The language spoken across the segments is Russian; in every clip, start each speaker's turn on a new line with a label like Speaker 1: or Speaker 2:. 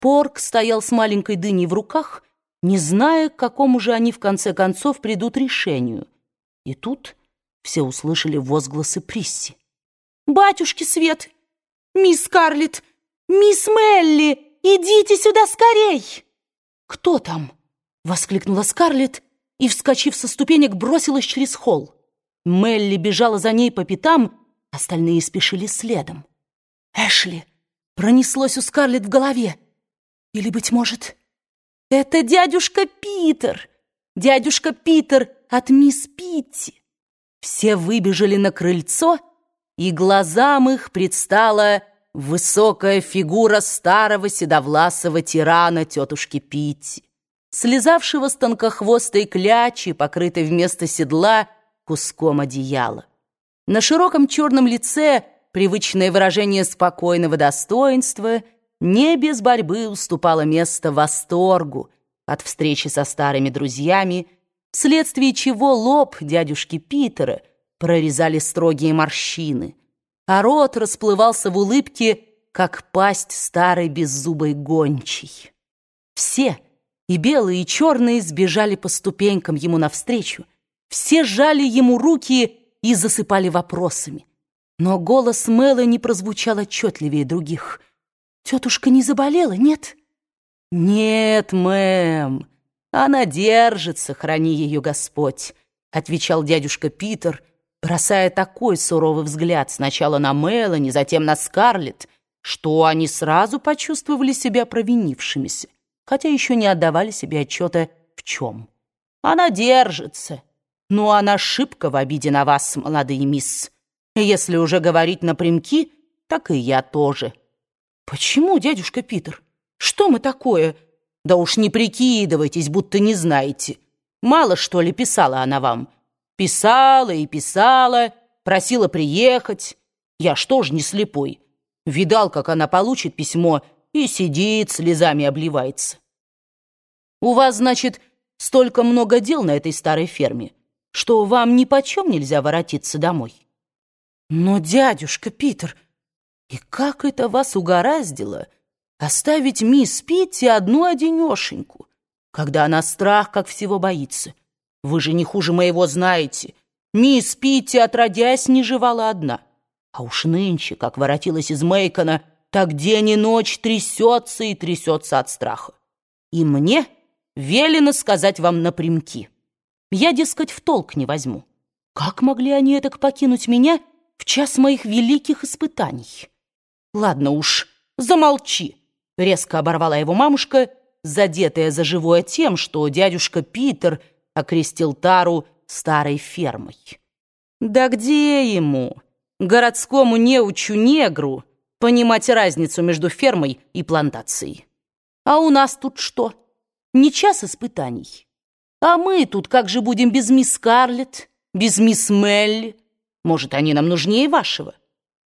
Speaker 1: Порк стоял с маленькой дыней в руках, не зная, к какому же они в конце концов придут решению. И тут все услышали возгласы Присси.
Speaker 2: «Батюшки Свет! Мисс Скарлетт! Мисс Мелли! Идите сюда скорей!»
Speaker 1: «Кто там?» — воскликнула Скарлетт и, вскочив со ступенек, бросилась через холл. Мелли бежала за ней по пятам, остальные спешили следом. «Эшли!» — пронеслось у Скарлетт в голове. «Или, быть может, это дядюшка Питер! Дядюшка Питер от мисс Питти!» Все выбежали на крыльцо, и глазам их предстала высокая фигура старого седовласого тирана тетушки Питти, слезавшего с тонкохвостой клячи, покрытой вместо седла куском одеяла. На широком черном лице привычное выражение спокойного достоинства не без борьбы уступало место восторгу от встречи со старыми друзьями, вследствие чего лоб дядюшки Питера прорезали строгие морщины, а рот расплывался в улыбке, как пасть старой беззубой гончей. Все, и белые, и черные, сбежали по ступенькам ему навстречу, все жали ему руки и засыпали вопросами. Но голос Мелани прозвучал отчетливее других. «Тетушка не заболела, нет?» «Нет, мэм, она держится, храни ее Господь», — отвечал дядюшка Питер, бросая такой суровый взгляд сначала на Мелани, затем на Скарлетт, что они сразу почувствовали себя провинившимися, хотя еще не отдавали себе отчета в чем. «Она держится. Ну, она шибко в обиде на вас, молодые мисс. Если уже говорить напрямки, так и я тоже». «Почему, дядюшка Питер? Что мы такое?» «Да уж не прикидывайтесь, будто не знаете. Мало, что ли, писала она вам?» Писала и писала, просила приехать. Я что ж не слепой? Видал, как она получит письмо и сидит, слезами обливается. У вас, значит, столько много дел на этой старой ферме, что вам ни почем нельзя воротиться домой. Но, дядюшка Питер, и как это вас угораздило оставить мисс Питти одну-одинешеньку, когда она страх как всего боится? Вы же не хуже моего знаете. Мисс Питти, отродясь, не жевала одна. А уж нынче, как воротилась из Мейкона, так день и ночь трясется и трясется от страха. И мне велено сказать вам напрямки. Я, дескать, в толк не возьму. Как могли они так покинуть меня в час моих великих испытаний? Ладно уж, замолчи, резко оборвала его мамушка, задетая за живое тем, что дядюшка Питер — окрестил Тару старой фермой. Да где ему, городскому неучу-негру, понимать разницу между фермой и плантацией? А у нас тут что? Не час испытаний. А мы тут как же будем без мисс Скарлетт, без мисс Мелли? Может, они нам нужнее вашего?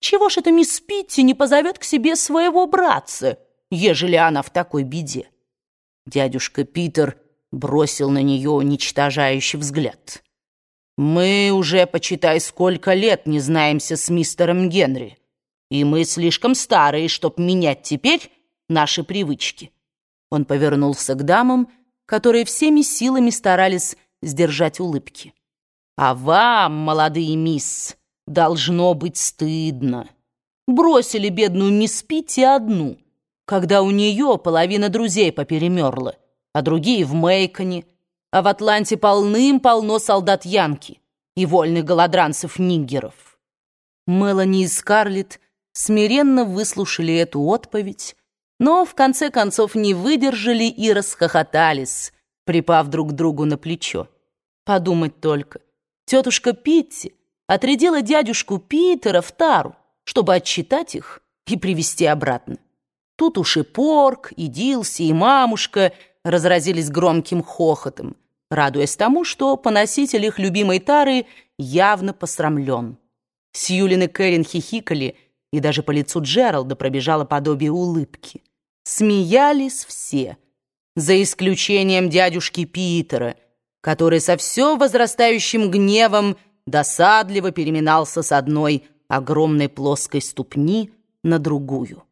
Speaker 1: Чего ж это мисс Питти не позовет к себе своего братца, ежели она в такой беде? Дядюшка Питер бросил на нее уничтожающий взгляд. «Мы уже, почитай, сколько лет не знаемся с мистером Генри, и мы слишком старые, чтоб менять теперь наши привычки». Он повернулся к дамам, которые всеми силами старались сдержать улыбки. «А вам, молодые мисс, должно быть стыдно. Бросили бедную мисс Питти одну, когда у нее половина друзей поперемерла а другие в Мейконе, а в Атланте полным-полно солдат Янки и вольных голодранцев-ниггеров. Мелани и Скарлетт смиренно выслушали эту отповедь, но в конце концов не выдержали и расхохотались, припав друг другу на плечо. Подумать только, тетушка Питти отрядила дядюшку Питера в тару, чтобы отчитать их и привести обратно. Тут уж и Порк, и Дилси, и мамушка — разразились громким хохотом, радуясь тому, что поноситель их любимой тары явно посрамлен. Сьюлин и Кэрин хихикали, и даже по лицу Джералда пробежало подобие улыбки. Смеялись все, за исключением дядюшки Питера, который со все возрастающим гневом досадливо переминался с одной огромной плоской ступни на другую.